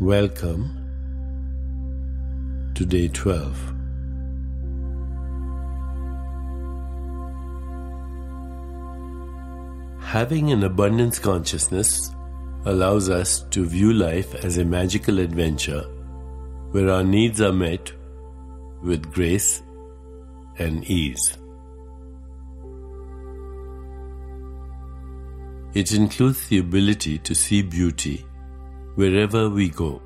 Welcome to day 12. Having an abundance consciousness allows us to view life as a magical adventure where our needs are met with grace and ease. It includes the ability to see beauty wherever we go,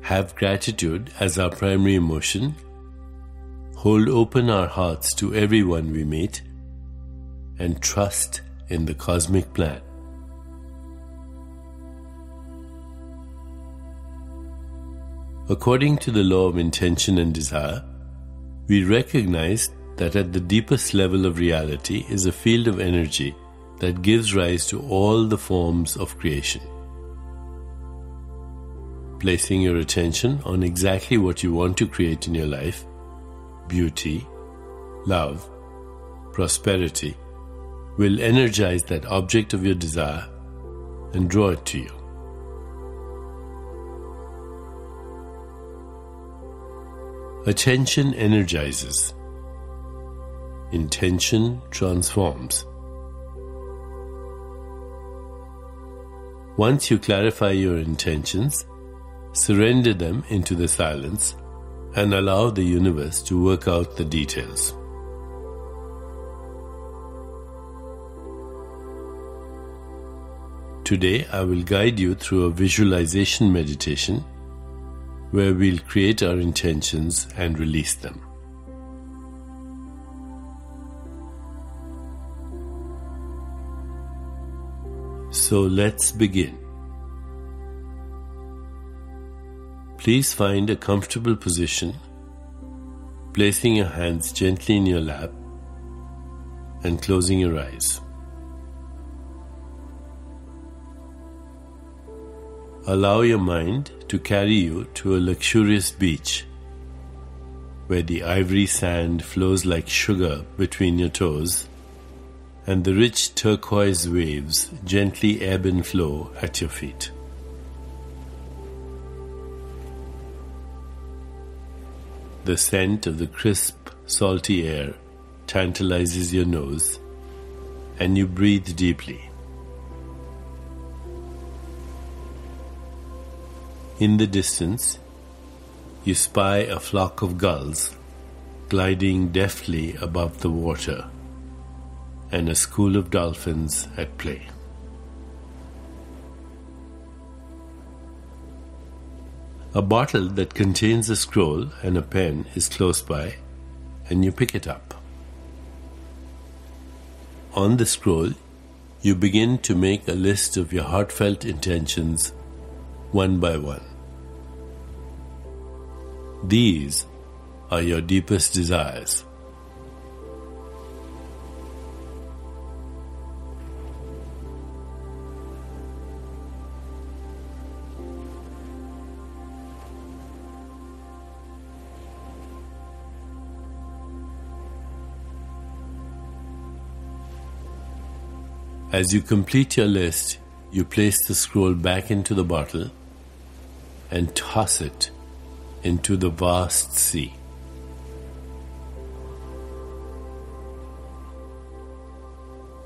have gratitude as our primary emotion, hold open our hearts to everyone we meet, and trust in the cosmic plan. According to the law of intention and desire, we recognize that at the deepest level of reality is a field of energy that gives rise to all the forms of creation. Placing your attention on exactly what you want to create in your life beauty, love, prosperity will energize that object of your desire and draw it to you. Attention energizes. Intention transforms. Once you clarify your intentions, surrender them into the silence and allow the universe to work out the details. Today, I will guide you through a visualization meditation where we'll create our intentions and release them. So let's begin. Please find a comfortable position, placing your hands gently in your lap and closing your eyes. Allow your mind to carry you to a luxurious beach where the ivory sand flows like sugar between your toes and the rich turquoise waves gently ebb and flow at your feet. The scent of the crisp, salty air tantalizes your nose and you breathe deeply. In the distance, you spy a flock of gulls gliding deftly above the water and a school of dolphins at play. A bottle that contains a scroll and a pen is close by, and you pick it up. On the scroll, you begin to make a list of your heartfelt intentions one by one. These are your deepest desires. As you complete your list, you place the scroll back into the bottle and toss it into the vast sea.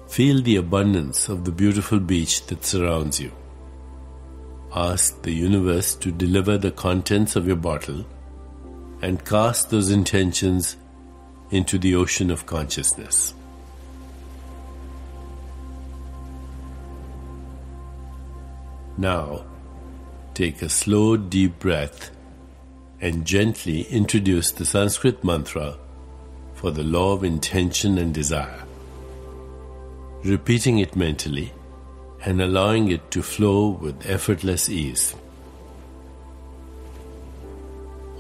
Feel the abundance of the beautiful beach that surrounds you. Ask the universe to deliver the contents of your bottle and cast those intentions into the ocean of consciousness. Now, take a slow, deep breath and gently introduce the Sanskrit mantra for the law of intention and desire, repeating it mentally and allowing it to flow with effortless ease.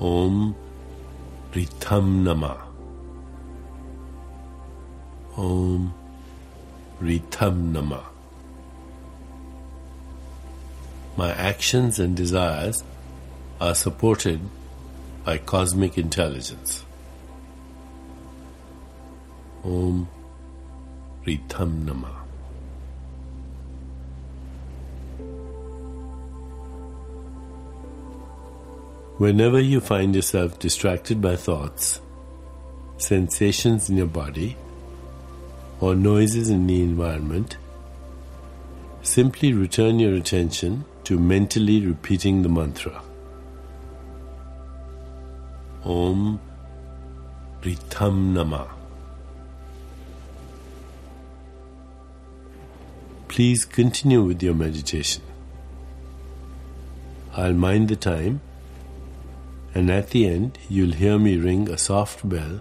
Om Ritham Nama. Om Ritham Nama. My actions and desires are supported by cosmic intelligence. Om Ritham Nama. Whenever you find yourself distracted by thoughts, sensations in your body, or noises in the environment, simply return your attention to mentally repeating the mantra. Om Ritham Nama. Please continue with your meditation. I'll mind the time and at the end you'll hear me ring a soft bell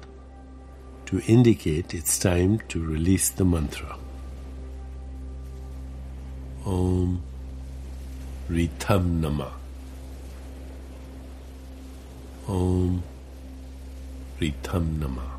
to indicate it's time to release the mantra. Om Ritham Nama. Om Ritham Nama.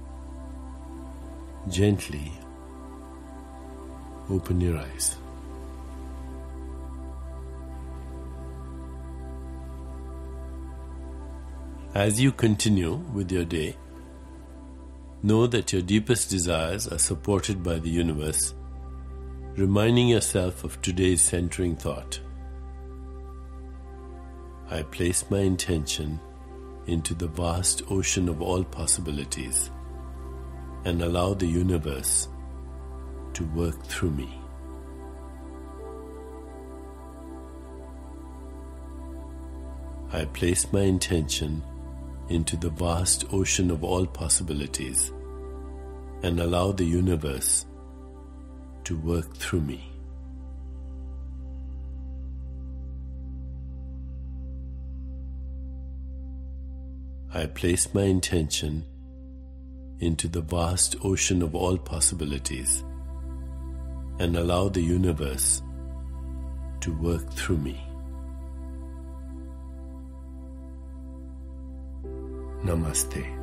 gently open your eyes. As you continue with your day, know that your deepest desires are supported by the universe reminding yourself of today's centering thought. I place my intention into the vast ocean of all possibilities and allow the universe to work through me. I place my intention into the vast ocean of all possibilities and allow the universe to work through me. I place my intention into the vast ocean of all possibilities and allow the universe to work through me. Namaste.